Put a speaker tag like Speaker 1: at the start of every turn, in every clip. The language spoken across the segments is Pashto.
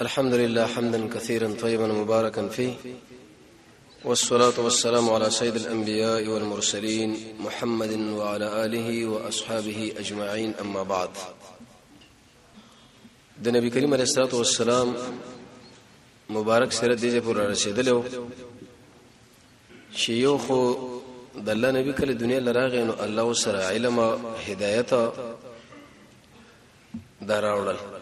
Speaker 1: الحمد لله حمدا كثيرا طيبا مباركا فيه والصلاة والسلام على سيد الأنبياء والمرسلين محمد وعلى آله وأصحابه أجمعين أما بعد د نبی کریم علیه الصلاة والسلام مبارک سره دیجه پر رسیدلو چې یو خو د الله نبی کله دنیا لراغې نو الله سره علم هدایت دراوړل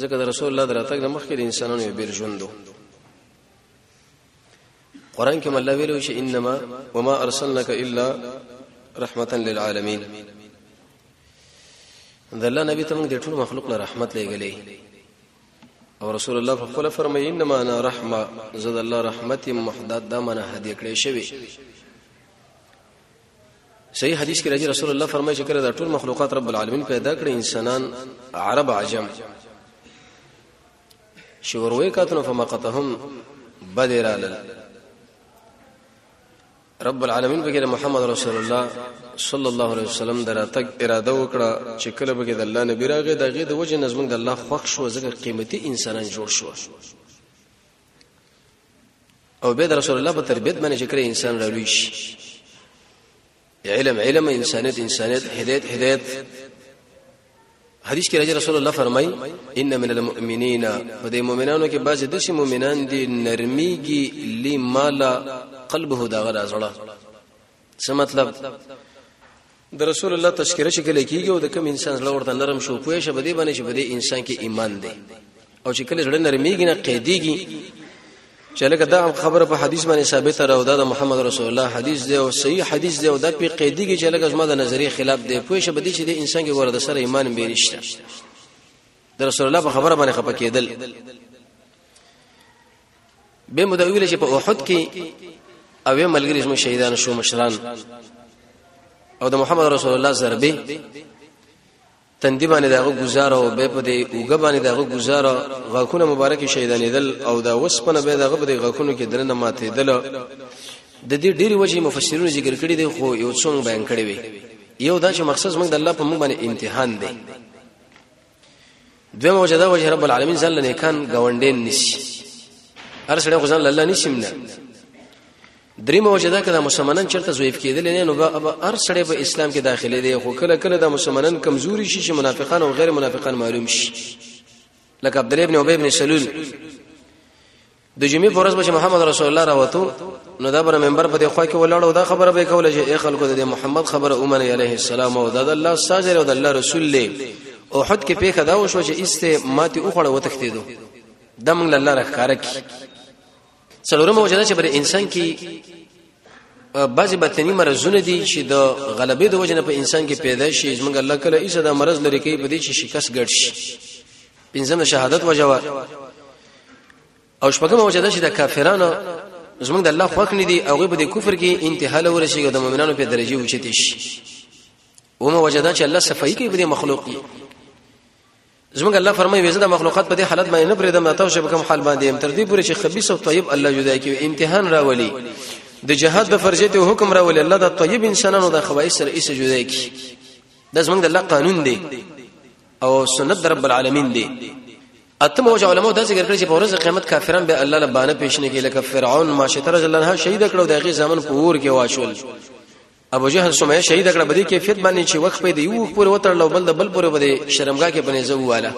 Speaker 1: ځکه د رسول الله دراتګ نه مخکې د انسانانو یو بیر ژوندو قران کې الله ویلو چې انما وما ارسلناک الا رحمتا للعالمین د الله نبی ته موږ د ټول مخلوق له رحمت لګلې او رسول الله په خپل فرمایي انما انا رحمه زد الله رحمت محدد دا منه هدي کړې شوی صحیح حدیث کې راځي رسول الله فرمایي چې کړه دا ټول مخلوقات رب العالمین پیدا کړی انسانان عرب عجم شوروي کاتنو فمقتهم بدرال رب العالمین بګره محمد رسول الله صلی الله علیه وسلم دراتک اراده وکړه چې کله بګه د الله نبی راغی دغه د وجه نظم د الله خوښ شو زګه قیمتي انسانان جوړ شو او به رسول الله په تربيت باندې چې کړی انسان راوي شي علم علم انسانيت انسانيت هدايت هدايت حدیث کې راځي رسول الله فرمای ان من المؤمنین په دې مؤمنانو کې بعضی د شي مؤمنان دي نرميږي لمالا قلبه دا غرازړه څه مطلب د رسول الله تذکرہ چې کله کیږي او د کوم انسان زړه ورته نرم شو پوه شه بده باندې چې بده انسان کې ایمان دی او چې کله زړه نرميږي نه قیدیږي چې لکه دا خبره په حدیث باندې ثابت را او دا د محمد رسول الله حدیث دی او صحیح حدیث دی او دا په قیدیږي چې لکه زما د نظریه خلاف دی پوه شه بده چې د انسان کې ورته سره ایمان به نشته د رسول الله په خبره باندې خپه کېدل به مو د ویل چې په احد کې او یو ملګری زموږ شهیدان شو مشران او د محمد رسول الله ضربه تندی باندې داغه گزار او به په دې اوګه باندې داغه گزار غاخونه مبارک شهیدانېدل او دا وسپنه به داغه په دې غاخونو کې درنه ماتې دل د دې ډېری وجې مفسرونو ذکر کړی دی خو یو څنګه بیان کړی وي یو دا چې مقصد موږ د الله په موږ باندې امتحان دی دویمه وجه دا وجه رب العالمین ځان له نیکان ګاونډین نشي هر سړی خو ځان له الله نشي منه دریمه وجه دا کړه مسلمانان چرته ضعیف کېدل نه نو هر سړی په اسلام کې داخله دی خو کله کله د مسلمانان کمزوري شي چې منافقان او غیر منافقان معلوم شي لکه عبد الله ابن ابي ابن سلول د جمعې پر ورځ به محمد رسول الله راوته نو دا بر منبر په دې خوا کې ولاړ او دا خبره به کوله چې اے خلکو د محمد خبره عمر علیه السلام او د الله ساجر او د الله رسول له او حد کې پیخه دا وشو چې ایسته ماته او خړه وتښتیدو دمن الله راخاره کی څلورمه وجه چې بر انسان کې بعضی بطنی مرزونه دي چې د غلبې د وجنه په انسان کې پیدا شي زمونږ الله کله ایسه دا مرز لري کوي په دې چې شکست ګډ شي پنځم د شهادت وجه وا او شپږم وجه ده چې د کافرانو زمونږ د الله خوښ نه دي او غیب د کفر کې انتها له ورشي د مؤمنانو په درجه وچته شي ومه وجه ده چې الله صفائی کوي په مخلوق کې زمونږ الله فرمایي وزه د مخلوقات په دې حالت باندې نه پرېدم تاسو شپه کوم حال باندې هم تر دې پورې چې خبيث او طيب الله جدا کوي امتحان راولي د جهاد د فرضیت او حکم راولي الله د طيب انسانانو د خوایس سره ایسه جدا کوي دا زمونږ د الله قانون دی او سنت رب العالمین دی اتم او علماء دا ذکر کړی چې په ورځ قیامت کافران به الله لبانه پیشنه کې لکه فرعون ماشته رضی الله عنه شهید کړو دغه ځامن په اور کې واشول ابو جهل سمعه شهید کړه بده کیفیت باندې چې وخت په دی یو پورې وترلو بل د بل پورې بده شرمګه کې بنې زواله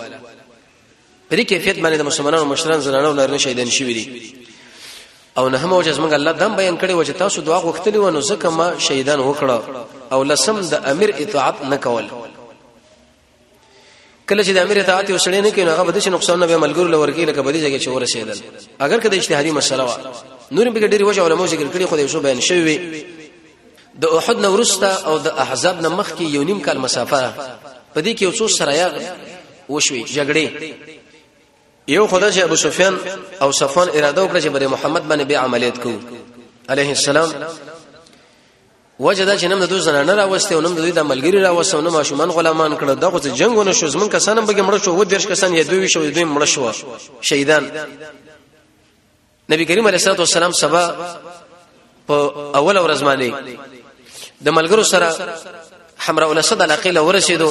Speaker 1: په دې کیفیت باندې د مسلمانانو مشران زنانه او نارینه شهیدان شوي دي او نه هم وجه زمونږ الله دم بیان کړي و چې تاسو دعا غوښتلی و نو ځکه ما شهیدان وکړه او لسم د امیر اطاعت نه کول کله چې د امیر اطاعت یو سړی نه کوي هغه بده شي نقصان نه به ملګرو لور کې لکه بده ځای کې چور رسیدل اگر کله اجتهادي مسله و نور به ډېری وجه علماء ذکر کړي خو دې شو بیان شوی د احد نه ورسته او د احزاب نه مخکې یو نیم کال مسافه په دې کې یو څو سرایا وشوي جګړې یو خدای چې ابو سفیان او صفوان اراده وکړه چې بری محمد باندې به عملیات کو علیه السلام وجدا چې نم د دوی زنانه راوسته او نم د دوی د ملګری راوسته او نم ماشومان غلامان کړه دغه څه جنگونه شو زمون کسانم بګه مړ شو و درش کسان یې دوی شو دوی مړ شو شهیدان نبی کریم علیه الصلاه والسلام سبا په اول ورځ باندې د ملګرو سره حمراء الاسد علاقه له ورسېدو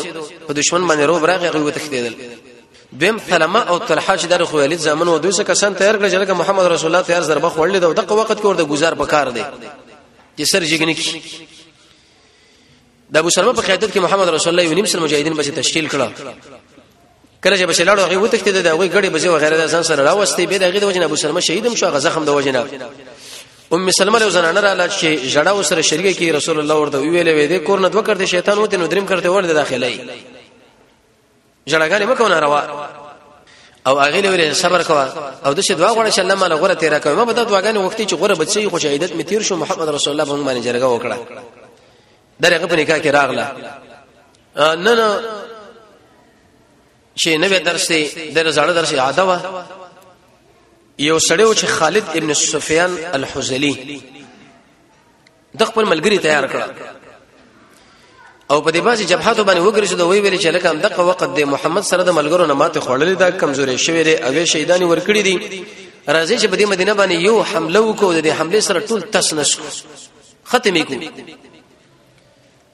Speaker 1: په دشمن باندې روب راغی غوي تختیدل دویم سلمہ او طلحه چې در خوالید زامن و دوی څه کسان تیار کړ چې محمد رسول الله تیار ضربه خوړلې ده او دغه وخت کې ورته گزار پکار دی چې سر جګنی کی د ابو سلمہ په قیادت کې محمد رسول الله یو نیم سل مجاهدین به تشکیل کړه کله چې بشلاړو هغه وتښتید د هغه غړي بځه وغیرہ د ځان سره راوستي به د هغه د وجنه ابو سلمہ شهیدم شو هغه زخم د وجنه ام سلمہ له زنانه را لاړ شي جړه وسره شریکه کې رسول الله ورته ویلې وې د کور نه دوه کړته شیطان وته نو دریم کړته ورته داخلي جړګانې مکو نه روا او هغه لوري صبر کوا او د شه دعا غوړه چې الله مال غوړه تیر کوي ما به دا دعاګانې وختي چې غوړه بچي خو شهادت می تیر شو محمد رسول الله باندې باندې جرګه وکړه درغه په نکاح کې راغله نه نه چې نوې درس دی د زړه درس عاده وا یو سړیو چې خالد ابن سفیان الحزلی د خپل ملګری تیار کړ او په دې باسي جبهاتو باندې وګرځي دوی ویل چې لکه دغه وخت د محمد سره د ملګرو نه ماته خړلې دا کمزورې شوې لري او شهیدانی ورکړي دي راځي چې په دې مدینه باندې یو حمله وکړو د دې حمله سره ټول تسنس کو ختمې کو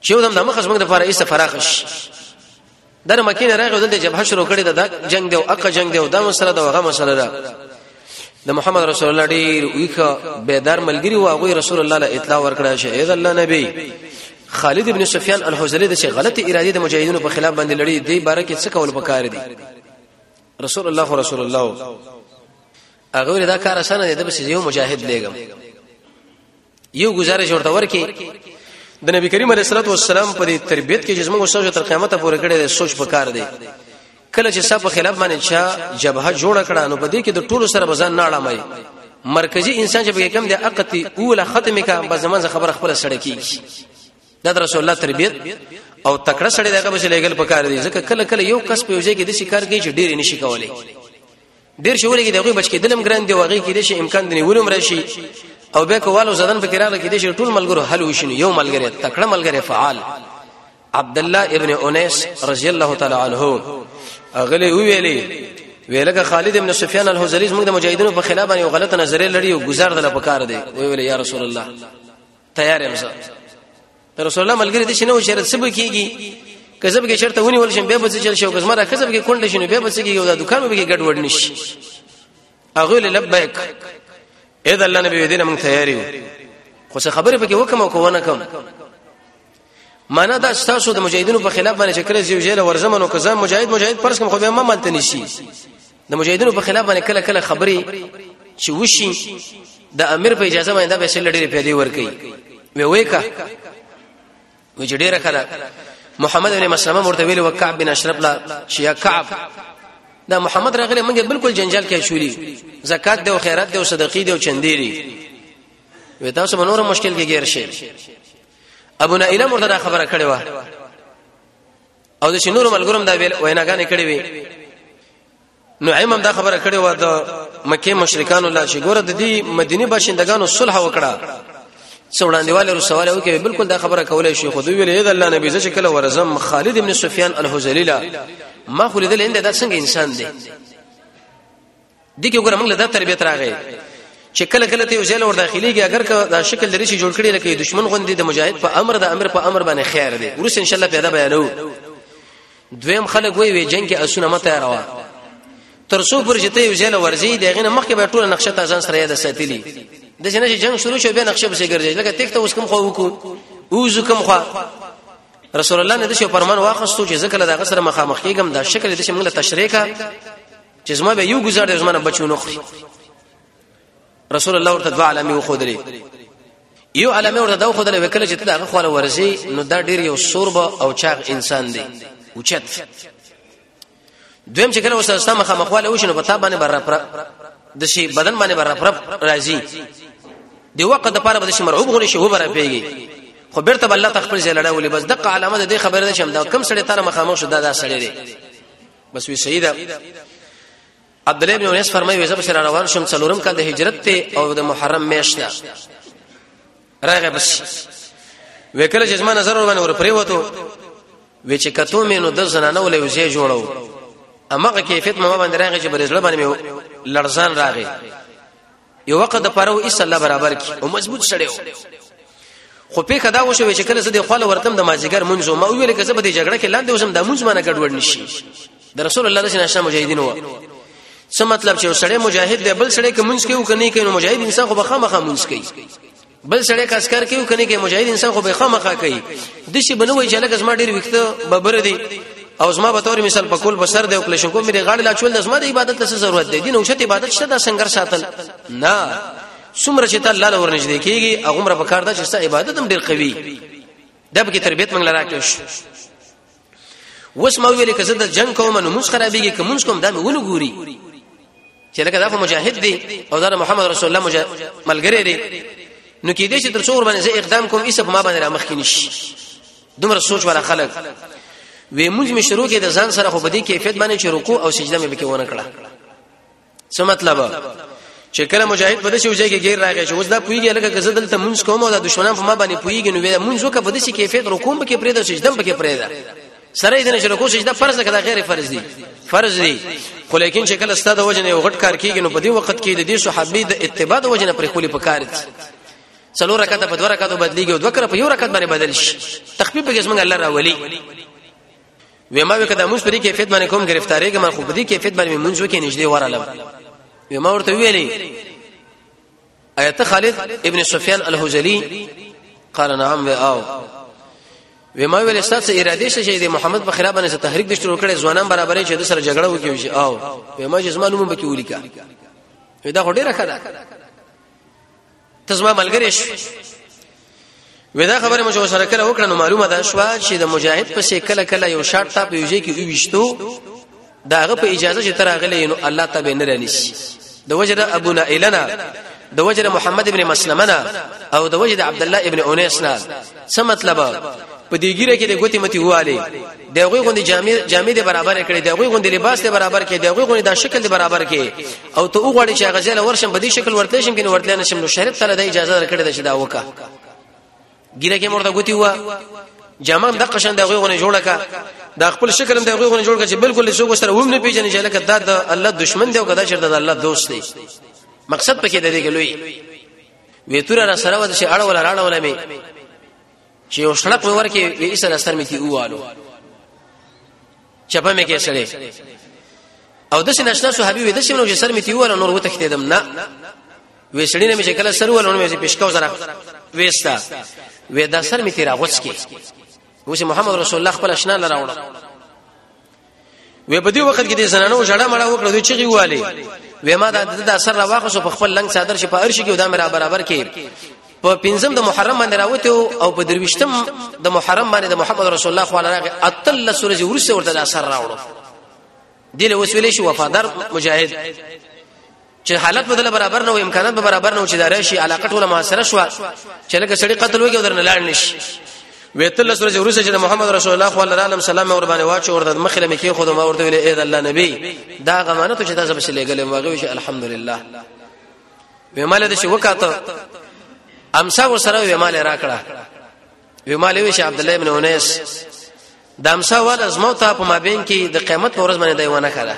Speaker 1: چې یو دم د مخه زموږ د فارې ایسه فراخ شي در مکینه راغی دلته جبهه شروع کړې ده جنگ دی او اقا جنگ دی او دا مسله ده هغه مسله ده د محمد رسول الله ډیر ویخه بیدار ملګری او هغه رسول الله له اطلاع ورکړه شه اې الله نبی خالد ابن سفیان الحوزلی د چې غلط اراده د مجاهدینو په خلاف باندې لړی دی باره کې څه کول پکار دي رسول الله رسول الله هغه دا کار اسانه دی د بس یو مجاهد لګم یو گزارش ورته ورکي د نبی کریم علیه الصلاه والسلام پر تربیت کې جسمه وسوجه تر قیامت پورې کړي سوچ پکار دی کله چې صاحب خلاف باندې چا جبهه جوړ کړه نو بده کې د ټولو سره بزن نه اړمای مرکزی انسان چې به کم دی اقتی اوله ختمه کا به زمان خبر خپل سړی کیږي دا رسول الله تربیت او تکړه سړی دغه به لګل پکار دی ځکه کله کله یو کس په یوځای کې د شکار کوي چې ډیر نشي کولای ډیر شوري کې دغه بچ کېدلم ګران دی وغه کې د شي امکان دی ولوم راشي او به کوالو زدن فکر راغله کې د شي ټول ملګرو حل وشني یو ملګری تکړه ملګری فعال عبد الله ابن انیس رضی الله تعالی عنہ اغلی ویلې ویلګه خالد ابن سفیان الحزری موږ د مجاهدینو په خلاف باندې غلطه نظریه لري او گزار دل پکار دی وی ویل یا رسول الله تیار یم زه رسول الله ملګری د شنو شرط سب کیږي کسب کې شرط ونی ول شم به بچ چل شو کسمره کسب کې کونډه شنو به بچ کیږي او دا دکان به ګډ وډ نشي اغه لبیک اې د الله نبی دین موږ تیار یو خو څه خبره پکې وکم او کو نه کوم معنا دا تاسو د مجاهدینو په خلاف باندې چې کله زیو جیل ورزمنو کزم مجاهد مجاهد پرس کوم خو به ما مالته نشي د مجاهدینو په خلاف باندې کله کله خبري چې وشي د امیر په اجازه باندې دا به شل ډېر پیدا ور کوي وی وېکا وی چې ډېر کړه محمد بن مسلمه مرته ویل وکعب بن اشرف لا چې یا کعب دا محمد راغله موږ بالکل جنجال کې شولې زکات دی او خیرات دی او صدقې دی او چندې دی وی تاسو به نور مشکل کې ګیر شي ابو نایله مرده خبره کړې و او د شنور ملګرم دا ویناګانې کړې وي نو ايمم دا خبره کړې و د مکه مشرکان الله چې ګوره د دې مدینه باشندگانو صلح وکړه څوړاندېواله رسواله او کې بالکل دا خبره کولای شي خو دوی ویلې د الله نبی ځکه کله ورزم خالد ابن سفیان الحزلیلا ما خو لیدل انده دا څنګه انسان دی دي کې وګوره موږ له دا تربيت راغی چې کله کله ته یو ځای ور داخليږي اگر که دا شکل لري چې جوړ کړي لکه دشمن غوندي د مجاهد په امر د امر په امر باندې خیر دی ورس ان شاء الله پیدا بیانو دویم خلک وی وی جنگ کې اسونه مته روا تر څو پر جته یو ځای ورځي دغه نه مخکې به ټول نقشه تازه سره یاد ساتلی د جنې جنگ شروع شو به نقشه به ګرځي لکه تک ته اوس کوم خو وکړو او زکم خو رسول الله نه د شو فرمان واخستو چې زکه له دغه سره مخامخ کېږم دا شکل د شمله تشریکا چې زما به یو گزار دی زما نه بچو نه خوري رسول الله ورته دوا علامه وخدري یو علامه ورته دا وخدري وکړه چې دا خواله ورزي نو دا ډیر یو سورب او چاغ انسان دی اوچت دویم چې کله وسه سم مخه مخواله وشنو په تاب باندې بر پر د شي بدن باندې بر پر راځي دی وقت د پاره به شي مرعوب غونې شي وبره پیږي خو بیرته الله تخپل ځای لړاولې بس دغه علامه د خبره ده چې دا کم سړی تر مخامخ شو دا دا سړی دی بس وی صحیح ده عبد الله بن انس فرمایي وې زب سره روان شوم څلورم کال د هجرت ته او د محرم میاشت ده راغه بس وکړه چې زما نظر ور باندې ور پریوتو وی چې کتو مې نو د زنانه ولې وزې جوړو امغه کیفیت ما باندې راغی چې برزله باندې لړزان راغی یو وخت د پاره و ایس الله برابر کی او مضبوط شړې خو په خدا و شو چې کله زه د خپل ورتم د مازیګر منځو ما ویل کزه به د جګړه کې لاندې وسم د منځ مانه ګډوډ نشي د رسول الله د شنه مجاهدین و څه مطلب چې سړی مجاهد دی بل سړی کې منځ کې وکني کې نو مجاهد انسان خو بخا مخه منځ کوي بل سړی کاسکار کیو کني کې مجاهد انسان خو به خامخا کوي د شي بنوي چې لکه زما ډیر وخت ببر دی او زما به تور مثال په کول بسر دی او کله شکو مې غاړه لا چول د زما د عبادت څه ضرورت دی دین او شت عبادت شته د سنگر ساتل نه څومره چې ته الله لور نږدې کیږي هغه مر په کار ده چې ستا عبادت هم ډیر قوي دب کې تربيت منګل راکښ وس مو ویلې کزه د جنگ کوم نو موږ خرابېږي کوم موږ کوم دا مې ونه ګوري چې لکه دا خو مجاهد دی او دا محمد رسول الله مجا... ملګری دی نو کې دې چې تر څو ور باندې اقدام کوم ایسه په ما باندې را مخ کې نشي دومره سوچ ولا خلک وې موږ مې شروع کې د ځان سره خو بدی کیفیت باندې چې رکوع او سجده مې بکې ونه کړه څه مطلب چې کله مجاهد په دشي وځي کې غیر راغی چې اوس دا پویږي لکه که زدل ته مونږ کوم او د دشمنان په ما باندې پویږي نو وې مونږ وکړه په دشي کیفیت رکوم به کې پرې د سجدم به کې پرې ده سره دې نشره کوشش دا فرض کړه غیر فرض دي فرض دي خو لیکن چې کله ستاسو د وجنه یو غټ کار کیږي نو په دې وخت کې د دې صحابي د اتباع د وجنه پر خولي پکار دي څلور رکعات په دوه رکعاتو بدلیږي او دوه کړه په یو رکعات باندې بدل شي تخفیف به اسمه الله راولي وې ما وکړه موږ پرې کیفیت باندې کوم گرفتاری کې ما خو په دې کیفیت باندې موږ وکړ نږدې ورالم وې ما ورته ویلې ایت خالد ابن سفیان الحجلی قال نعم و او وې ما ویل ستاسو اراده شې د محمد په خلاف باندې تحریک د شروع کړي ځوانان برابرې چې د سره جګړه وکړي او وې ما چې زمانو مونږ بکی ولیکا دا هډه راخه ته زما ملګری شو ودا خبره مو جو سره کله وکړه نو معلومه ده شو چې د مجاهد په شي کله کله یو شارټ تا په یوځای کې ویشتو داغه په اجازه چې تر غلې نو الله تعالی نه رانیسی د وجد ابو نائلنا د وجد محمد ابن مسلمنا او د وجد عبد الله ابن انیسنا څه مطلب په دې ګیره کې د ګوتی متي واله د غوي غوندي جامع جامع دي برابر کړي د غوي غوندي لباس دي برابر کړي د غوي غوندي د شکل دي برابر کړي او ته وګورې چې هغه ځله ورشم په دې شکل ورتل شم کینه ورتل نشم نو شریعت تعالی د اجازه درکړې ده چې دا وکا ګیره کې مرده غوتی و جامه د قشن د غوغونه جوړه کا دا خپل شکل هم د غوغونه جوړ کا چې بالکل څوک سره هم نه پیژنې چې لکه دا د الله دشمن دی او کدا چې د الله دوست دی مقصد پکې د دې کې لوی وی تور را سره ود شي اړه ولا راړه ولا می چې یو شړق ورکه وی سره سر می کی اوالو چپه مې کې سړې او د سینشنا صحابي وې د شمنو چې سر مې تیو ولا نور وتختیدم نه وې سړې نه مې شکل سر ولا نور مې پښکاو زرا وېستا وې دا سر مې تیرا غوڅ کې وې محمد رسول الله خپل شنا لراوړ وې په دې وخت کې د زنانو جړه مړه وکړه دوی چغي واله وې ما دا د اثر راوخصو په خپل لنګ صادر شي په ارش کې دا مې را برابر کې په پنځم د محرم باندې راوته او په درويشتم د محرم باندې د محمد رسول الله صلی الله علیه و آله اتل سورې ورسه ورته د اثر راوړو دې له وسولې شو وفادار مجاهد چې حالت بدله برابر نه و امکانات به برابر نه و چې داري شي علاقه ټوله محاصره شو چې لکه سړی قتل وګي درنه لاړ نشي ویتل سورې ورسه چې محمد رسول الله صلی الله علیه وسلم اور باندې واچو ورته مخله مې کې خود ما ورته ویل اے الله نبی دا غمانه ته چې تاسو بس لګلې ماغه وی الحمدلله ویماله د شي وکاته امسا وسره ویماله راکړه ویماله وی شه عبد الله ابن انیس د امسا ول از موت په مابین کې د قیامت پر ورځ باندې دیونه کړه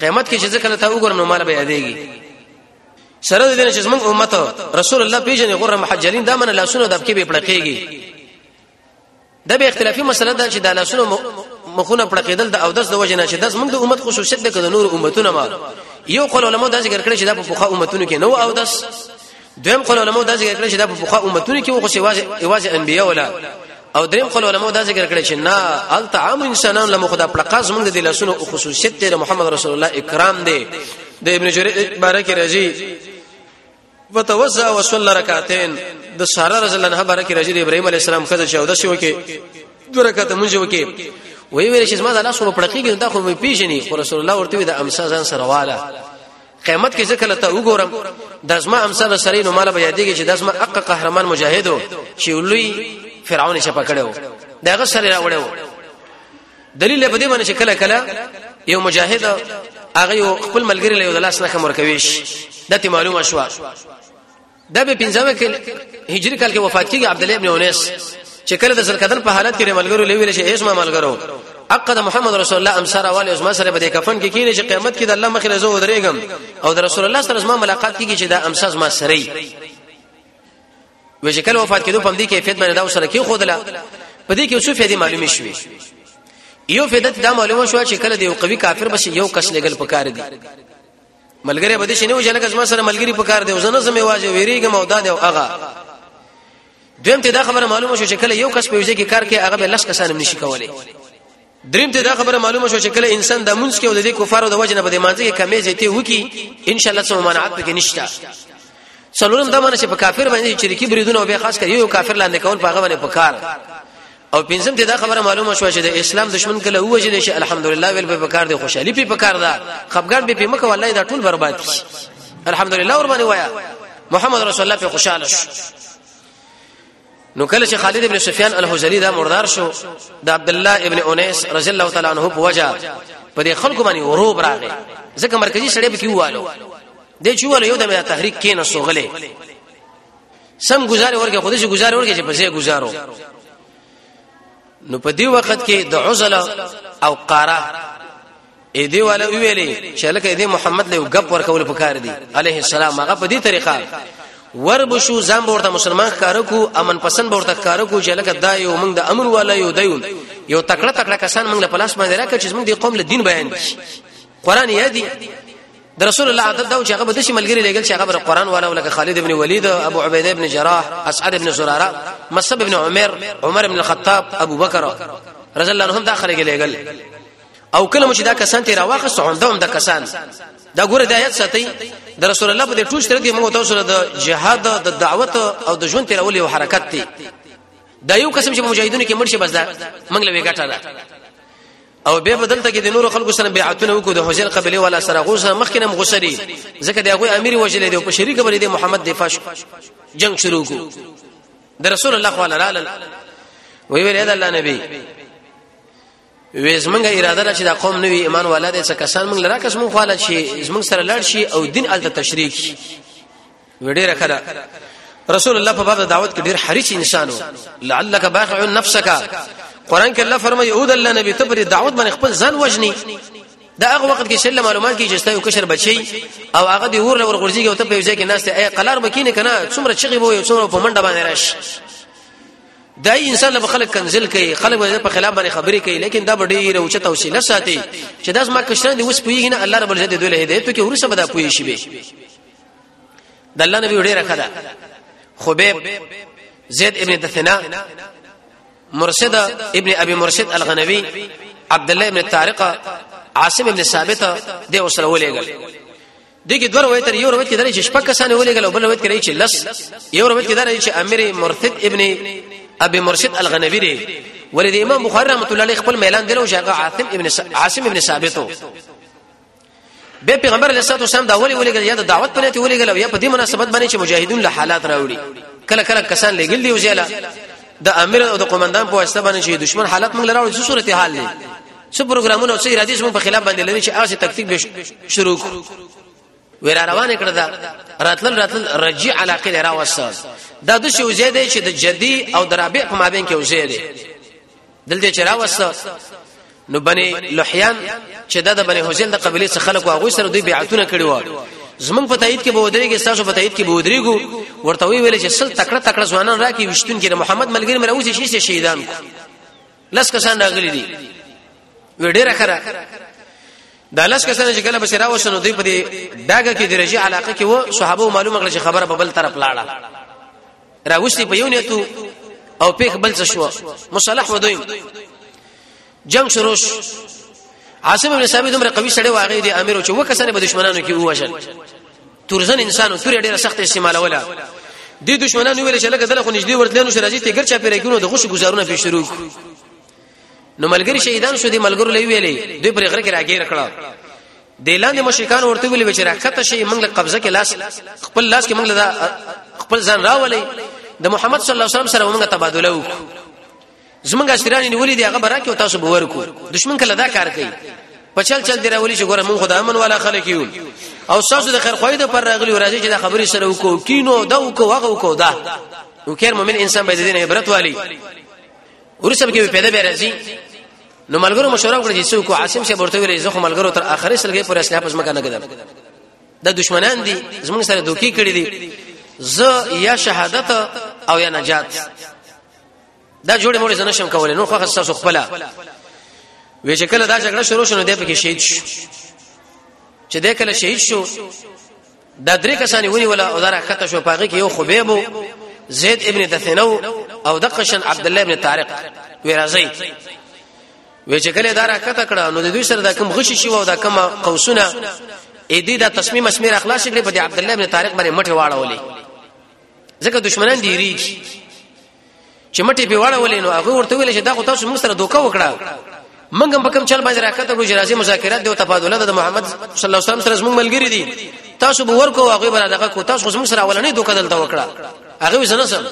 Speaker 1: قیامت کې چې ځکه ته وګورم نو مال به یادېږي سره د دې چې زموږ امت رسول الله پیژنې غره محجلین دا من لاسونه د کې به پړقېږي دا به اختلافي مسله ده چې د لاسونو مخونه پړقېدل د او داس د وجه نه چې داس موږ د امت خصوصیت ده کده نور امتونه ما یو قول علماء دا ذکر کړی چې دا په بخا امتونو کې نو او داس دویم قول علماء دا ذکر کړی چې دا په بخا امتونو کې خو سواز ایواز انبیا ولا او دریم قول علماء دا ذکر کړی چې نه ال تعام انسانان له مخدا پړقاز موږ د لاسونو خصوصیت ده محمد رسول الله اکرام دی د ابن جرير بارک رضی وتوزع وصلى ركعتين د ساره رضی الله عنها بارک راځي د ابراهيم عليه السلام خزه شو د شو کې دوه رکعات مونږ وکي وی ویل چې زما د لاس په پړقېږي دا خو مې پیژني خو رسول الله ورته د امسا ځان سره واله قیامت کې ځکه لته وګورم د ازما امثال سره نو مال به یادېږي چې د ازما اق قهرمان مجاهدو چې لوی فرعون چې پکړو دغه سره راوړو دلیل په دې باندې چې کله کله یو مجاهد هغه خپل ملګری له لاس نه کم ورکوي شي دا ته معلومه شو دا به پنځمه کې هجری کال کې وفات کیږي عبد الله ابن انس چې کله د سرکدن په حالت کې ملګرو لویل شي ایش ما ملګرو عقد محمد رسول الله امسر والي عثمان سره به کفن کې کینې چې قیامت کې د الله مخې له زو درېګم او د رسول الله سره زما ملاقات کیږي چې دا امساز ما سره وی چې کله وفات کېدو په دې کیفیت باندې دا سره کې خودله په دې کې څه فائدې معلومې شوې یو فائدې دا معلومه شو چې کله د یو قوي کافر بشي یو کس لګل پکار دی ملګری به دې شنو چې لکه زما سره ملګری پکار دی وزنه زمې واجه ویریګم او دا دی او هغه دویم ته دا خبره معلومه شو چې کله یو کس په وجه کې کار کوي هغه به لس کسان نشي کولای دریم ته دا خبره معلومه شو چې کله انسان د منځ کې او د کفارو د وجنه په دې مانځ کې کمې زیاتې وکي ان شاء الله سم منعات پکې نشته څلورم دا معنی چې په کافر باندې شریکی بریدونه او به خاص کړي یو کافر لاندې کول په هغه باندې پکار او پنځم ته دا خبره معلومه شو چې د اسلام دشمن کله هو چې شي الحمدلله ویل په پکار دی خوشحالي په پکار ده خپګان به په مکه والله دا ټول برباد شي الحمدلله ور باندې وایا محمد رسول الله په خوشاله شو نو کله چې خالد ابن سفیان الحزنی دا مردار شو د عبد الله ابن انیس رضی الله تعالی عنہ په وجا په دې خلکو باندې وروب راغی ځکه مرکزی سړی به کیوالو د چوالو یو د تحریک کین سوغله سم گزاره ورګه خودی چې گزاره ورګه چې په ځای گزارو نو په دې وخت کې د عزله او قاره اې دی ولا ویلې چې لکه دې محمد له غپ ورکول پکار دی عليه السلام هغه په دې طریقه ور بشو زم ورته مسلمان کار کو امن پسند ورته کار کو چې لکه دا یو موږ د امر والا یو دی یو تکړه تکړه کسان موږ له پلاس باندې راکړي چې موږ د قوم له دین بیان کړي قران یې دی د رسول الله عادت دا چې هغه به د شي ملګری لګل چې هغه بر قران والا ولکه خالد ابن ولید ابو عبیده ابن جراح اسعد ابن زراره مصعب ابن عمر عمر ابن الخطاب ابو بکر رضی الله عنهم داخله لګل او کله مو چې دا کسان تیر واخص عمده عمده کسان دا ګوره د آیت ساتي د رسول الله په دې ټول سره کې موږ تاسو د جهاد د دعوت او د ژوند تیرول یو حرکت دی دا یو قسم چې مجاهدونو کې مرشي بس دا موږ له وګټه ده او به بدل ته کې د نور خلکو سره بیعتونه وکړو د حوزل قبلي والا سره غوسه مخکې نه غوسري ځکه دا غوي امیر وجلې دی په شریک باندې د محمد دفاع جنگ شروع کو د رسول الله صلی الله علیه وسلم وی ویل الله نبی وې زمونږه اراده ده چې دا قوم نوی ایمان والا دي څه کسان مونږ لرا کس مونږ خواله شي زمونږ سره لړ شي او دین الته تشریک شي وړي راخره رسول الله په باب دعوت کې ډیر حریص انسانو لعلک باخع نفسک قران کې الله فرمایي او د الله نبی ته پر دعوت باندې خپل ځان وجني دا هغه وخت کې شل معلومات کې چې ستاسو کشر بچي او هغه دی ور لور غورځيږي او ته په ځای کې ناشته اي قلار بکینه کنه څومره چغي وو څومره په منډه باندې راش دا انسان له خلک کنزل کوي خلک به په خلاف باندې خبرې کوي لیکن دا ډېر او چته وسیله ساتي چې دا زما کشران دي اوس پوهیږي نه الله رب العزت دوی له هدایت کې ورسره بدا پوهی شي به د الله نبی ډېر خدا خبيب زید ابن دثنا مرشد ابن ابي مرشد الغنوي عبد الله ابن طارق عاصم ابن ثابت دی وسره ولېګل دغه دوه روایت یو روایت کې دا چې شپږ کسان ولېګل او بل روایت کې چې لس یو روایت کې دا چې امیر مرثد ابن ابي مرشد الغنبي دی ولې د امام بخاری رحمت الله علیه خپل میلان دلو شغه عاصم ابن عاصم ابن ثابت به پیغمبر علیه الصلاه والسلام دا ولې ولېګل یا د دعوت په نیت ولېګل او یا په دې مناسبت باندې چې مجاهدون له حالات راوړي کله کله کسان لګل دی وزیلا د امیر او د قومندان په واسطه باندې چې دشمن حالت موږ لراوړي څه صورت حال دی څو پروګرامونه او څو ارادې زموږ په خلاف باندې لري چې هغه تکتیک به شروع کړو ورا روان کړ دا راتل راتل رجی علاقه لرا وسه دا د شو زیاده چې د جدي او درابع په مابین کې وزیاده دلته چې را وسه نو بني لحیان چې د بني حسین د قبيله څخه خلک واغوي سره دوی بیعتونه کړی و زمون په تایید کې به ودرېږي تاسو په تایید کې به ودرېګو ورته وی ویل چې سل تکړه تکړه ځوانان راکې وشتون کې محمد ملګری مروزي شي شهیدان کو لس کسان راغلي دي وی ډیره خره دا لس کسان چې کله بس راوښنو دوی په دې داګه کې درجه علاقه کې وو صحابه معلومه کړ چې خبره په بل طرف لاړه راوښتي په یو نیتو او پیخ بل څه شو مصالح ودویم جنگ شروع عاصم بن ثابت دومره قوي سړی واغې دي امیر او چې وکسنه به دشمنانو کې ووجل تورزن انسانو تورې ډیره سخت استعمالوله دې دشمنانو ویل چې لکه دله خو نږدې ورتلې نو شراجي تیګر چا پیرې کینو د غوښ گزارونه په شروع نو ملګری شهیدان شو دې ملګرو لوي ویلې دوی پر غره کې راګیر کړه د لاندې مشکان ورته ویل چې راکته شي موږ قبضه کې لاس خپل لاس کې موږ خپل ځان راولې د محمد صلی الله علیه وسلم سره موږ تبادله وکړو زمونږ اسرانی نیولې دی هغه برا کې تاسو به ورکو دشمن کله دا کار کوي په چل چل دی راولي چې ګوره مونږ خدای امن والا خلک یو او تاسو د خیر خوای د پر راغلی راځي چې د خبرې سره وکړو کینو دا وکړو هغه وکړو دا نو کیر مؤمن انسان به دې نه عبرت والی ورسب کې پیدا به راځي نو ملګرو مشوره وکړه چې څوک عاصم شه ورته ویل زه خو ملګرو تر اخرې سلګې پر اسلام پس مکه نه کېدم د دشمنان دي زمونږ سره دوکي کړی دي زه یا شهادت او یا نجات دا جوړې مورې زنه شم کولای نو خو تاسو خپل وی چې کله دا جګړه شروع شونه دی پکې شهید شو چې د کله شهید شو دا درې کسانی ونی ولا او دره کته شو پاغه کې یو خبيبو زید ابن دثنو او دقشن عبد الله ابن طارق وی راځي وی چې کله دره کته کړه نو د دوی سره دا کم غشي شو او دا کم قوسونه اې دې دا تصمیم اسمیر اخلاص کړي په عبد الله ابن طارق باندې مټه واړولې ځکه دشمنان ډیری چې مټي په وړه ولې نو هغه ورته ویل چې دا خو تاسو موږ سره دوکه وکړه موږ هم په کوم چل باندې راکته ګو جرازي مذاکرات دی او تبادله د محمد صلی الله علیه وسلم سره موږ ملګری دي تاسو به ورکو هغه بل دغه کو تاسو موږ سره اولنې دوکه دلته وکړه هغه زنه سم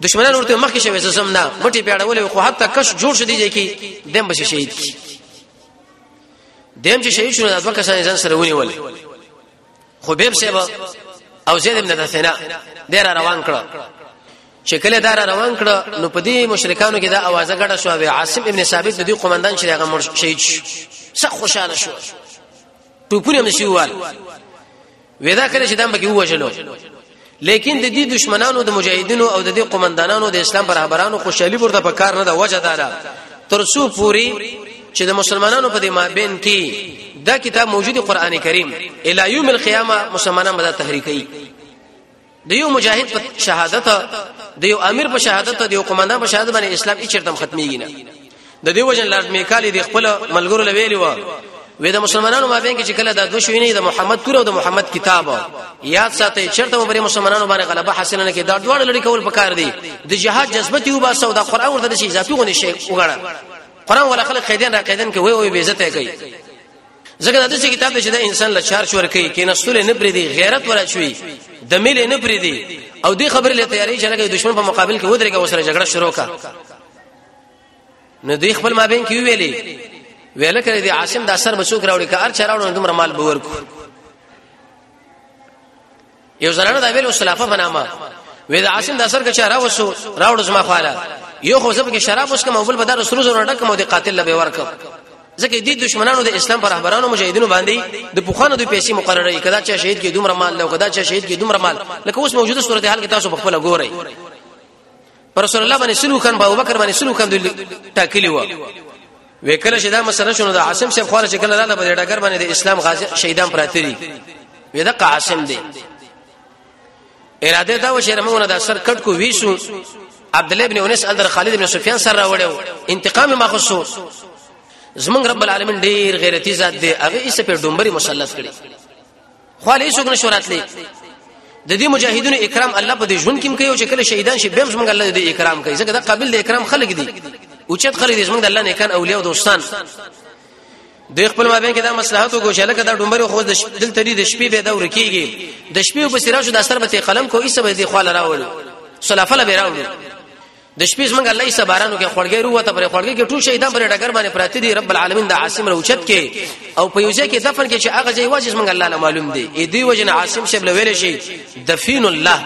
Speaker 1: دشمنان ورته مخکې شوی سم نه مټي په وړه ولې خو حتی کش جوړ شدي چې دیم به شهید کی دیم چې شهید شونه د دوه کسان ځان سره ونیول خبيب صاحب او زید ابن دثنا ډیر روان کړه چې کله دا روان کړه نو په دې مشرکانو کې دا اوازه ګډه شو او عاصم ابن ثابت د دې قومندان چې هغه مر شهید شو سخت خوشاله شو ټوپونه مشي وال ودا کړی چې دم بګي وژلو لیکن د دې دشمنانو د مجاهدینو او د دې قومندانانو د اسلام پر خبرانو خوشحالي ورته په کار نه ده وجه ده ترسو پوری چې د مسلمانانو په دې مابین کې دا کتاب موجود قران کریم الی یوم القیامه مسلمانان به تحریکي د یو مجاهد په شهادت د یو امیر په شهادت د یو قومندان په شهادت باندې اسلام هیڅ چرته ختميږي نه د دې وجه لارد میکالی د خپل ملګرو لویلی و وې د مسلمانانو مابین کې چې کله دا دوه شوې نه د محمد تور او د محمد کتاب یاد ساتي چرته وبره مسلمانانو باندې غلبه حاصل نه کې دا ډوړ لړی کول پکار دی د جهاد جذبه یو باسو دا قران ورته شي اضافي غونې شي وګړه قران ولا خلک قیدین را قیدین کې وای وای به عزت کوي ځکه دا داسې کتاب دی چې د انسان له چار شور کوي کې نسل نه پرې دی غیرت ولا شوی د مل نه پرې دی او دې خبرې له تیاری چې لکه دشمن په مقابل کې ودرېږي وسره جګړه شروع کا نو دوی خپل مابین کې ویلې ویل کړي دي عاصم دا سر بچو کراوړي کار چراوړو دومره مال به ورکو یو زنانه دا ویل خلافه بنامه وې دا عاصم دا سر کې چاره وسو راوړو زما خاله یو خو زب کې شراب اوس کوم بل بدر سرو زره ډک مو دي قاتل لبه ورکو ځکه دې دشمنانو د اسلام پر رهبرانو مجاهدینو باندې د پوخانو د پیسې مقرره کړي کدا چې شهید کې دومره مال لو کدا چې شهید کې دومره مال لکه اوس موجوده صورتحال کې تاسو په خپل ګورئ پر رسول الله باندې شلو کان په ابوبکر باندې شلو کان دوی ټاکلی و وکړه چې دا مسله شونه د عاصم شیخ خواله چې کله دا په ډګر باندې د اسلام غازی شهیدان پراته دي وې دا قاسم دی اراده دا و چې موږ د سر کټ کو ویشو عبد الله ابن انس اندر خالد ابن سفیان سره راوړیو انتقام ما خصو زمونږ رب العالمین ډیر غیرتی ذات دی هغه یې په ډومبري مسلط کړی خالي څوک نشو راتلی د دې مجاهدونو اکرام الله په دې ژوند کې کوي او چې کله شهیدان شي بهم څنګه الله دې اکرام کوي ځکه دا قابل د اکرام خلک دي او چې خلک دې څنګه الله نه کان اولیاء او دوستان د خپل مابین کې دا مصلحت وګو چې لکه دا ډومبر خو د دلته د شپې به دور کیږي د شپې په سراج د اثر به قلم کو ایسه به دې خال راول سلافله به راول د شپې زمونږ الله یې سبارانو کې خړګې روه ته پرې خړګې کې ټول شهیدان پرې ډګر باندې پراته دي رب العالمین د عاصم روچت کې او په یوځه کې دفن کې چې هغه ځای واجب زمونږ الله نه معلوم دی اې دوی وجنه عاصم شپ لویل شي دفین الله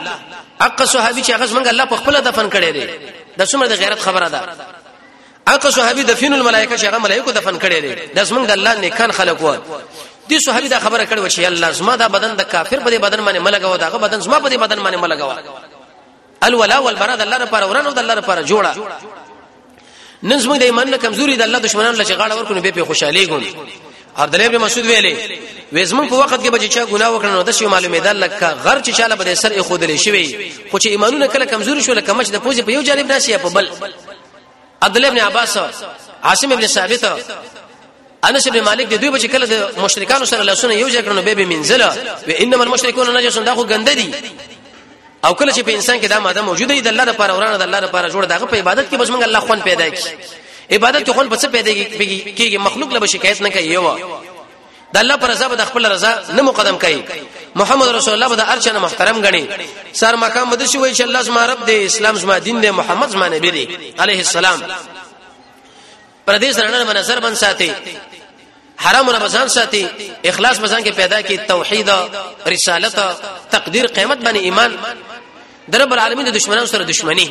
Speaker 1: حق صحابي چې هغه زمونږ الله په خپل دفن کړي دي د څومره د غیرت خبره ده اګه صحابي دفین الملائکه چې هغه ملائکه دفن کړي دي د زمونږ الله نیکان خلق وو دي صحابي دا خبره کړې و چې الله زما دا بدن د کافر په بدن باندې ملګاو دا بدن زما په بدن باندې ملګاو الولا والبراء د الله لپاره ورنه د الله لپاره جوړه نن زموږ د ایمان کمزوري د الله دشمنان لږه غاړه ورکونه به په خوشاله ګون او د ابن مسعود ویلې وې زموږ په وخت کې به چې ګناه وکړنو د شی معلومه ده لکه غر چې چاله به سر خودلې شوی خو چې ایمانونه کله کمزوري شو لکه مچ د پوزې په یو جانب ناشې په بل عبد الله ابن عباس عاصم ابن ثابت انس ابن مالک د دوی بچ کله د مشرکانو سره لاسونه یو ځای کړنو به به منزله و انما المشركون نجس دا خو ګنده دي او کله چې په انسان کې دا ماده موجوده وي د الله لپاره ورانه د الله لپاره جوړ دغه په عبادت کې بس موږ الله خوان پیدا کی عبادت کې خوان په څه پیدا کیږي مخلوق له شکایت نه کوي یو د الله پر رضا به خپل رضا نه مقدم کړي محمد رسول الله به ارچنه محترم غني سر مقام بده شي وای چې الله زما رب دی اسلام زما دین دی محمد زما نبی دی عليه السلام پر دې سره نه نظر بن ساتي حرام رمضان ساتي اخلاص بزان کې پیدا کی توحید رسالت تقدیر قیامت باندې ایمان درب العالمین د دشمنانو سره دشمنی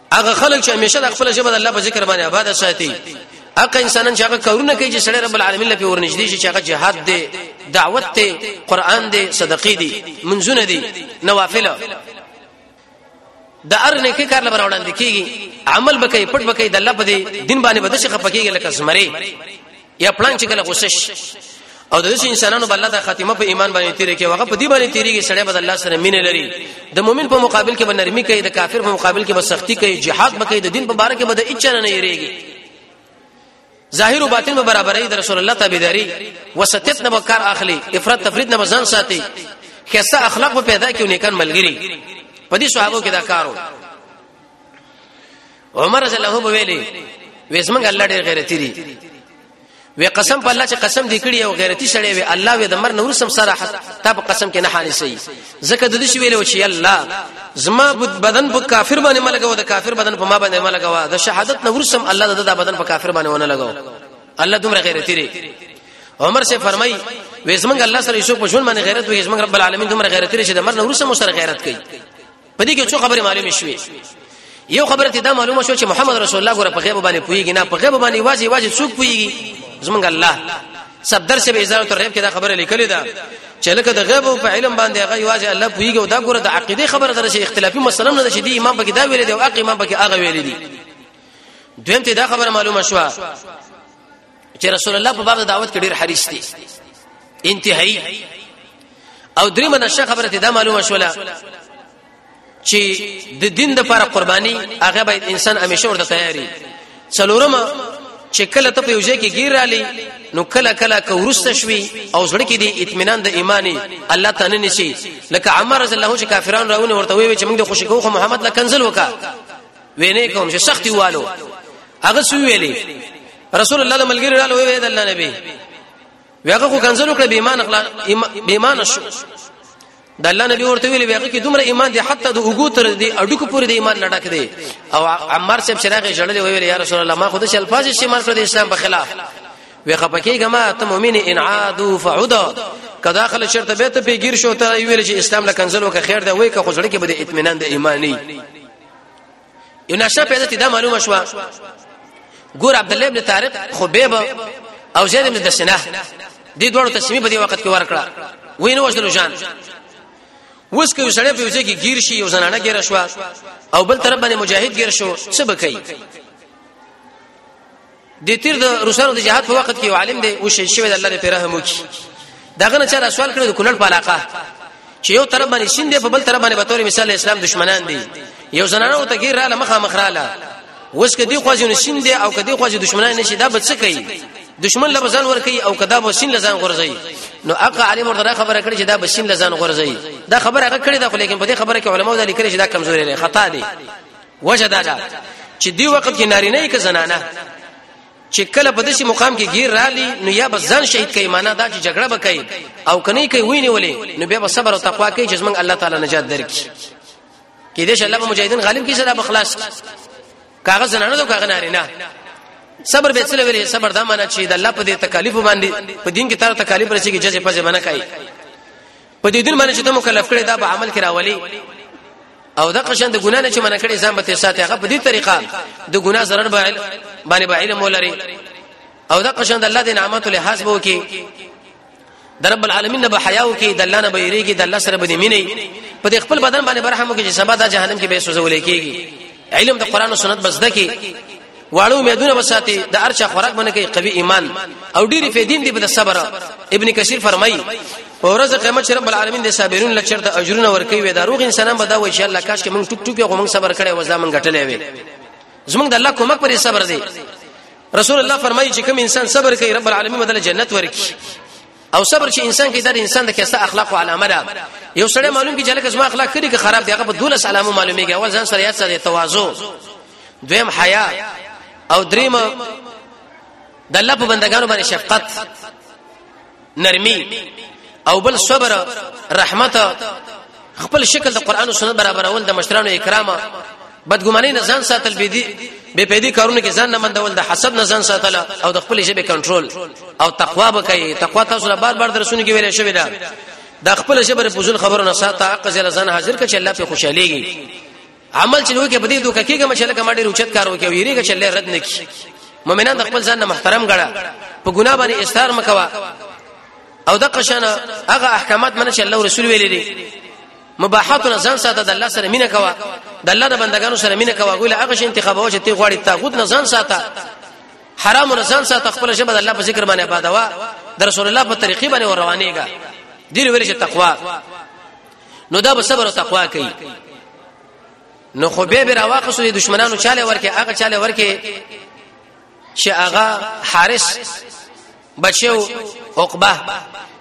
Speaker 1: هغه خلک چې همیشه د خپل ژبه د الله په ذکر باندې آباد ساتي هغه انسانان چې هغه کارونه کوي چې سړی رب العالمین لپاره ورنږدې شي چې هغه جهاد دی دعوت دی قران دی صدقې دی منځونه دی نوافل د ار نیکه کار لپاره وړاندې کیږي عمل بکې پټ بکې د الله په دین باندې بده شي خپکیږي لکه زمری یا پلان چې کله غوسه شي او د دې انسانانو بل الله د خاتمه په ایمان باندې تیرې کې هغه په دې باندې تیرې کې سړی بد الله سره مینه لري د مؤمن په مقابل کې به نرمي کوي د کافر په مقابل کې به سختی کوي جهاد به کوي د دین په باره کې به د اچا نه یریږي ظاهر او باطن به برابرې د رسول الله تابعداري وسطیت نه وکړ اخلي افراط تفرید نه ځان ساتي خسته اخلاق به پیدا کوي نیکان ملګری په دې صحابه کې دا کارو عمر رضی الله عنه ویلي وېسمنګ الله ډېر غیرتی دی وې قسم په الله چې قسم دې کړی او غیرتی شړې وې الله وې د مر نور سم سره تا په قسم کې نه حالي سي زکه د دې شی ویلو چې الله زما بدن په کافر باندې ملګو د کافر بدن په ما باندې ملګو د شهادت نور سم الله د بدن په کافر باندې ونه لګو الله دومره غیرتی دی عمر سے فرمای وې زمنګ الله سره یوسف په شون باندې غیرت وې زمنګ رب العالمین دومره غیرتی چې د مر نور سم سره غیرت کوي په دې کې څو خبرې معلومې شوې یو خبره ته دا معلومه شو چې محمد رسول الله ګوره په غیب باندې پويږي نه په غیب باندې واځي واځي څوک پويږي زمونږ الله سب درس به ازاره تر غیب کې دا خبره لیکلې ده چې لکه د غیب او په علم باندې هغه یوازې الله پويږي او دا ګوره د عقيده خبره درشه اختلافي مسله نه ده چې دی امام پکې دا ویل دی او اق امام پکې هغه ویل دی دویم ته دا خبره معلومه شوه چې رسول الله په باب دعوت کې ډیر حریص دي انتهایی او درې منشه خبره ته دا معلومه شوله چې د دین د لپاره قرباني هغه باید انسان همیشه ورته تیاری څلورم چې کله ته په یو ځای کې ګیرالي نو کله کله کورسته شوي او زړه کې دی اطمینان د ایمانی الله تعالی نشي لکه عمر رضی الله عنه کافرانو راونه ورته وی چې موږ د خوشی کوو محمد لا کنزل وکا وینې کوم چې سختي والو هغه سو ویلې رسول الله د ملګری رالو وی د الله نبی ویغه خو کنځل وکړه بیمان اخلا بیمان شو د الله نبی ورته ویل ویغه کې دومره ایمان دی حتی د وګو تر دی اډوکو پورې د ایمان نه ډک دی او عمار صاحب شراغ جړلې ویل یا رسول الله ما خود شل فاز استعمال کړ د اسلام په خلاف وی خپکیګه ما ته مؤمن ان عادو فعدا کدا خل شرط به ته پیګیر شو ته ویل چې اسلام له کنځل وکړه خیر دی وای که خو ځړ کې به د اطمینان د ایمانی یو نشه پیدا ته دا معلومه شو ګور عبد الله ابن طارق خبيب او زید ابن دسنه دې دوه تسمی په دې وخت کې ورکړه وینه وشلو جان وس کې سړی په وجه کې گیر شي او زنانه گیر شو او بل طرف باندې مجاهد گیر شو څه بکای د تیر د روسانو د جهاد په وخت کې یو عالم دی او شهید شوی د الله نه پیرهم وکي داغه نه چا سوال کړو د کونړ په علاقه چې یو طرف باندې شین دی په بل طرف باندې به تور مثال اسلام دشمنان دي یو زنانه او تغیر را لمخه مخراله وس کدی خو ځینې شین دی او کدی خو ځینې دشمنان نشي دا به څه کوي دشمن له ځان ور کوي او کدا به شین لزان غورځي نو اقا علی مردا خبره کړې چې دا به شین لزان غورځي دا خبره هغه کړې دا خو لیکن په دې خبره کې علماو دا لیکلي چې دا کمزوري لري خطا دي وجه دا ده چې دی وخت کې نارینه یې که زنانه چې کله په داسې مقام کې گیر رالی نو یا به ځان شهید کوي معنا دا چې جګړه وکړي او کني کوي ویني ولې نو بیا به صبر او تقوا کوي چې موږ الله تعالی نجات درکړي کې دې چې الله مجاهدین غالم کې سره بخلاص کاغه زنانه او کاغه نارینه صبر به څلې ویلې صبر دا معنا چې د الله په دې تکالیف باندې په دین کې تر تکالیف رسیږي جزې پځې باندې کوي په دې دین باندې چې ته مکلف کړي دا به عمل کې راولي او د قشن د ګنا نه چې منع کړي ځان به ته ساتي هغه په دې طریقه د ګنا ضرر باندې باندې به علم ولري او د قشن د الله د نعمت له حساب وکي د رب العالمین نه به حیا وکي د الله نه به یریږي د الله سره به مینه په دې خپل بدن باندې برحم وکي چې سبا د جهنم کې به سوزول کېږي علم د قران او سنت بس دکی واړو امیدونه وساتي د ارچا خوراک باندې کوي قوي ایمان او ډېری فیدین دی په صبر ابن کثیر فرمایي په ورځ قیامت چې رب العالمین د صابرون لچر د اجرونه ورکوي وي دا روغ انسانان به دا وایي چې الله کاش کې موږ ټوک ټوک یو موږ صبر کړي وځه موږ غټلې وي زموږ د الله کومک پرې صبر دی رسول الله فرمایي چې کوم انسان صبر کوي رب العالمین بدل جنت ورکړي او صبر چې انسان کې د انسان د کیسه اخلاق او علامه ده یو سړی معلوم کې چې لکه زما اخلاق کړي که خراب دی هغه په دولس علامه معلومیږي اول ځان سره یاد سره تواضع دویم حیا او دریم د الله په بندگانو باندې شفقت نرمي او بل صبر رحمت خپل شکل د قران او سنت برابرول د مشرانو اکرام بدګماني نه ځان ساتل بيدي به پیدي کارونه کې ځان نه مندول د حسد نه ځان ساتل او د خپل ژبه کنټرول او تقوا وکړي تقوا تاسو له بار بار درسونه کې ویل شوی دا د خپل ژبه په ځل خبرو نه ساته عقل ځان حاضر کړي چې الله په خوشاليږي عمل چې وکي په دې دوکه کېږم چې لکه ما ډېر اوچت کار وکي او یریږي چې الله رد نکي مؤمنان د خپل ځان نه محترم غړه په ګناه باندې استار مکوا او د قشنه هغه احکامات منه چې الله او رسول ویلي دي مباحات نه ځان ساته د الله سره مینه کوا د الله د بندگانو سره مینه کوا ګوله هغه شي انتخاب او چې تی غواړي تاغوت نه ځان ساته حرام نه ځان ساته خپل شبد الله په ذکر باندې آبادوا د رسول الله په طریقې باندې روانيږي دیر ویل چې تقوا نو دا به صبر او تقوا کوي نو خو به به راوخصو دي دشمنانو چاله ورکه هغه چاله ورکه چې هغه حارس بچو عقبه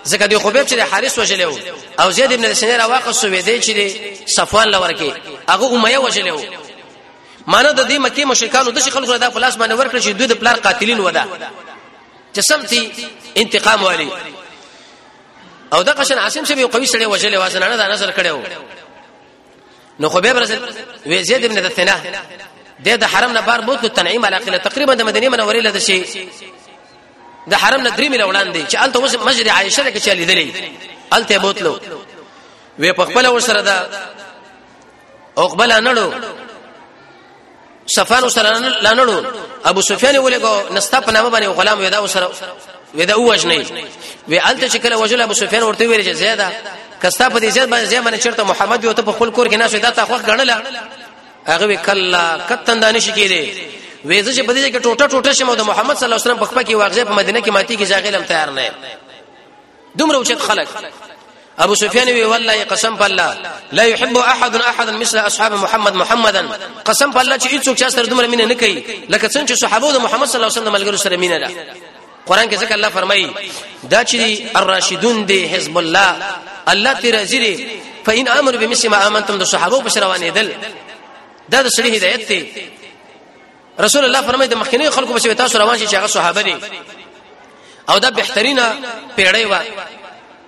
Speaker 1: زکه دی خو به چې حارس وجلو او زید ابن سینه راوخصو وې دی چې صفوان لورکه هغه امیه وجلو مانه د دې مکه مشرکانو د خلکو دا پلاس باندې ورکړي چې دوی د پلار قاتلین ودا چې سمتي انتقام والی او دغه شان عاصم شبي قوي سړی وجلې واسنه نه دا نظر کړو نو خو به برسل وی زید ابن دثنه د د حرم نه بار بوت تنعیم علاقه تقریبا د مدینه منورې لده شي د حرم نه درې میل وړاندې چې الته اوس مسجد عائشه کې چلی دلی الته بوتلو وی په خپل ور سره دا او قبل انړو صفان سره لانړو ابو سفیان ولګو نستا په نامه باندې غلام ودا سره ودا وجنې وی الته چې کله وجل ابو سفیان ورته ویل چې زیاده کستا په دې زیاد باندې زیاد باندې چرته محمد یو ته په خپل کور کې ناشې دا تا خوښ غنله هغه وکلا کتن دانش کېده وې زه چې په دې کې ټوټه ټوټه شمه د محمد صلی الله علیه وسلم په خپل کې واغزه په مدینه کې ماتي کې ځاګلم تیار نه دومره اوچت خلک ابو سفیان وی والله قسم په الله لا يحب احد احد مثل اصحاب محمد محمدا قسم په الله چې هیڅوک چا سره دومره مینه نه کوي لکه څنګه چې صحابه د محمد صلی الله علیه وسلم ملګرو سره مینه ده قران کې ځکه الله فرمایي دا چې الراشدون دی حزب الله الله تی راضي دی فإن امر بمثل ما امنتم د صحابه په روانې دل دا د سړي هدایت دی رسول الله فرمایي د مخکنی خلکو په شوي تاسو روان شي چې هغه صحابه دي او دا بهترینه پیړۍ و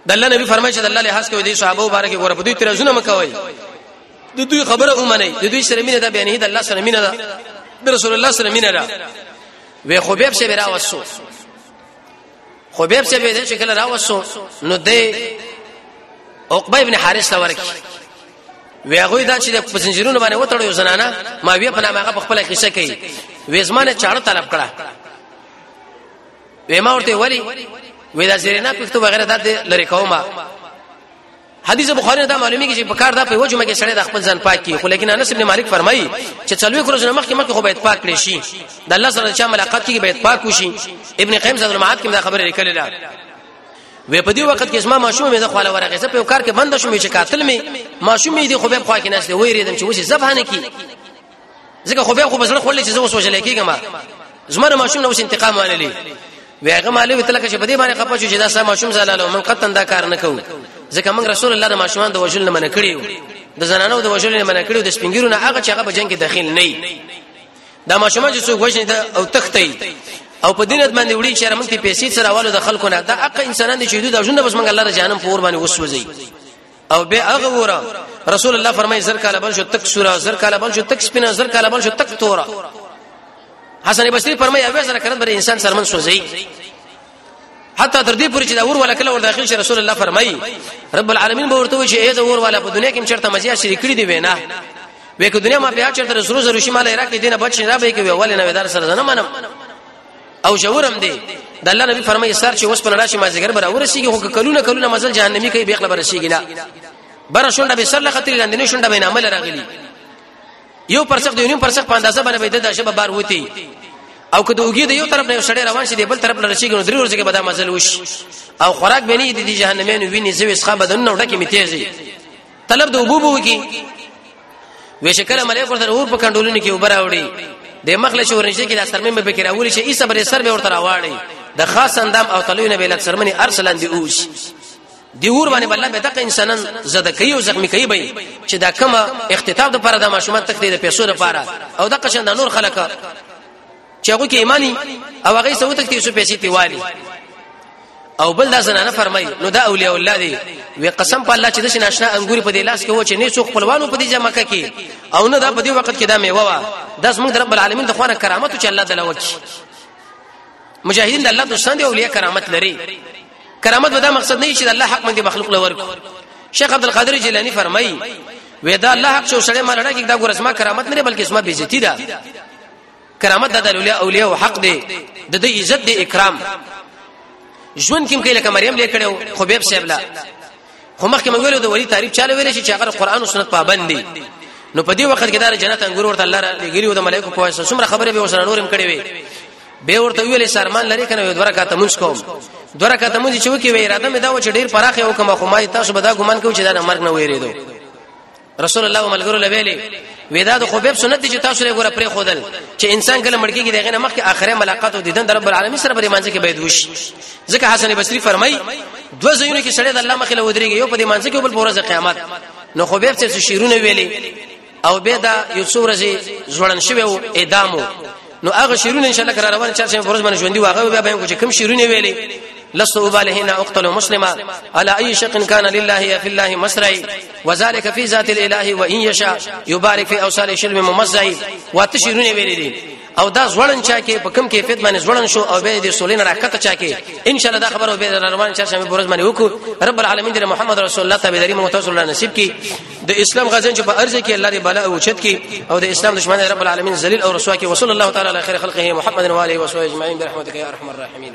Speaker 1: د الله نبی فرمایي چې د الله لحاظ کوي د صحابه مبارک غوړه په دوی ترازونه مکوي د دوی خبره اومنه د دوی سره مینه ده بیان هی د الله سره مینه ده د رسول الله سره مینه ده وی خو به شي برا وسو خو به څه به چې کله راوسو نو د عقبه ابن حارث ته ورکی وی هغه دا چې د پسنجرونو باندې وتړو زنانا ما وی په نامه هغه خپل قصه کوي وې زمانه چاړه طلب کړه وې ما ورته ولی وې دا زرینا پښتو وغیرہ د لری کومه حدیث بخاری دا معلومیږي چې په کار دا په وجه مګه سړی د خپل ځان پاک کی خو لیکن انس ابن مالک فرمایي چې څلوي کروز نه مخکې مخکې خو باید پاک کړي شي د الله سره چې ملاقات کیږي باید پاک وشي ابن قیم زاد المعاد کې دا خبره لیکلې ده وې په دې وخت کې زما ماشوم مې د خاله ورغه زه په کار کې بند شوم چې قاتل مې ماشوم مې دې خو به خوا کې نشته وې ریدم چې وشه زبانه کې ځکه خو به خو بزړه خولې چې زه وسوځل کېږم زمره ماشوم نو انتقام وانه ویغه مالوی تل کې بده باندې خپه شو چې دا سم ماشوم زلاله من قطن دا کار نه کوو ځکه موږ رسول الله د ماشومان د وجل نه منع کړیو د زنانو د وجل نه منع کړیو د سپینګیرو نه هغه چې هغه په جنگ کې داخل نه دا ماشومان چې څوک وژني او تختې او په دینت باندې وړي چې موږ ته پیسې سره والو د خلکو نه دا اق انسانان دي چې دوی د ژوند بس موږ الله د جهنم پور باندې وسوځي او به هغه ورا رسول الله فرمایي زر کاله بل شو تک سورا زر کاله بل شو تک سپینا زر کاله بل شو تک تورا حسن بصری فرمایي اوه زر کړه بر انسان سرمن سوځي حتی تر دې پورې چې دا اور ولا کله ور داخل شي رسول الله فرمایي رب العالمین به ورته وي چې ای دا اور ولا په دنیا کې چرته مزیا شریک کړی دی وینا وې که دنیا ما بیا چرته زرو زرو شي مال عراق دینه بچ نه راوي کوي ولې نه ودار سره نه منم او جورم دی د الله نبی فرمایي سر چې اوس په راشي مازیګر بر اورسیږي خو کلونه کلونه مزل جهنمی کوي بیخله بر شيږي نه بر شونډه به سر لخت لاندې نه شونډه به عمل راغلي یو پرڅخ دی یو پرڅخ په اندازه باندې به د شپه بار وتی او که د اوګي د یو طرف نه سړی روان شي د بل طرف لره شي ګنو درې ورځې کې به دا مزل وشي او خوراک به نه دي د جهنمین ویني زوي ښه بدن نه ډکه میتیږي طلب د وبو بو کی وې شکل ملک ورته اور په کندولونو کې وبره وړي د مخله شو ورنشي کې د سرمن به کې راولي شي ای صبر سر به ورته راواړي د خاص اندام او تلوینه به لک سرمنې ارسلان دی اوش دی ور باندې بل به تک انسانن زده کوي او زخمی کوي به چې دا کومه اختتاب د پر د ماشومان تک د پیسو لپاره او د قشن د نور خلک چې هغه کې ایمانی او هغه سوت کې څه پیسې تیوالي او بل دا زنانه فرمای نو دا اولیاء الله دی وی قسم په الله چې د شناشنا انګوري په دې لاس کې و چې نه څوک خپلوانو په دې جمع کې او نه دا په دې وخت کې دا میوه وا داس موږ رب العالمین د خوانه کرامت چې الله تعالی وکړي مجاهدین د الله دوستان دی اولیاء کرامت لري کرامت به دا مقصد نه چې الله حق باندې مخلوق لور کو شیخ عبد القادر جیلانی فرمای وی دا الله حق چې سره مالړه کې دا ګورسما کرامت نه بلکې اسما بیزتی ده کرامت د اولیاء اولیاء او حق دی د دې عزت دی اکرام ژوند کې کله کوم مریم لیکړو خبيب صاحب لا خو مخکې موږ ویلو د ولی تعریف چاله ویل شي چې هغه قران او سنت پابند دي نو په دې وخت کې دا جنت انګور ورته الله را لګیلی او د ملائکه په واسطه څومره خبره به وسره نورم کړې وي به ورته ویلې سرمان لري کنه یو درکا ته مونږ کوم درکا ته مونږ چې وکی وی اراده مې دا و چې ډیر پراخه وکم خو ما تاسو به دا ګمان کوم چې دا مرګ نه ویریدو رسول الله ملګرو لویلې ودا د خبيب سنت دي چې تاسو لري ګوره پرې خودل چې انسان کله مړ کېږي دغه نه مخکې اخره ملاقات او دیدن د رب العالمین سره پرې مانځي کې بيد وشي ځکه حسن بصري فرمای دو زینو کې سړی د الله مخې له ودرېږي یو په دې مانځي کې بل پورز قیامت نو خبيب چې شیرونه ویلي او به دا یو څو ورځې ځوړن شوی او اعدامو نو هغه شیرونه ان شاء الله روان چار شنبه ورځ باندې ژوندۍ واغه بیا به کوم چې کوم شیرونه ویلې لست ابالي هنا اقتل مسلما على اي شق كان لله يا في الله مسرعي وذلك في ذات الاله وان يشاء يبارك في اوصال شلم ممزعي واتشيرونه ویلې دي او دا ځوړن چا کې په کم کیفیت باندې ځوړن شو او به دې سولین راکته چا کې ان شاء الله دا خبره به روان چا شمه برز باندې وکړو رب العالمین دې محمد رسول الله تعالی دې متوسل نصیب کی د اسلام غزن چې په ارزه کې الله دې بلا او چت کې او د اسلام دشمن رب العالمین ذلیل او رسوا کې وصلی الله تعالی علی خیر خلقه محمد و علیه و صحبه اجمعین برحمتک یا ارحم الراحمین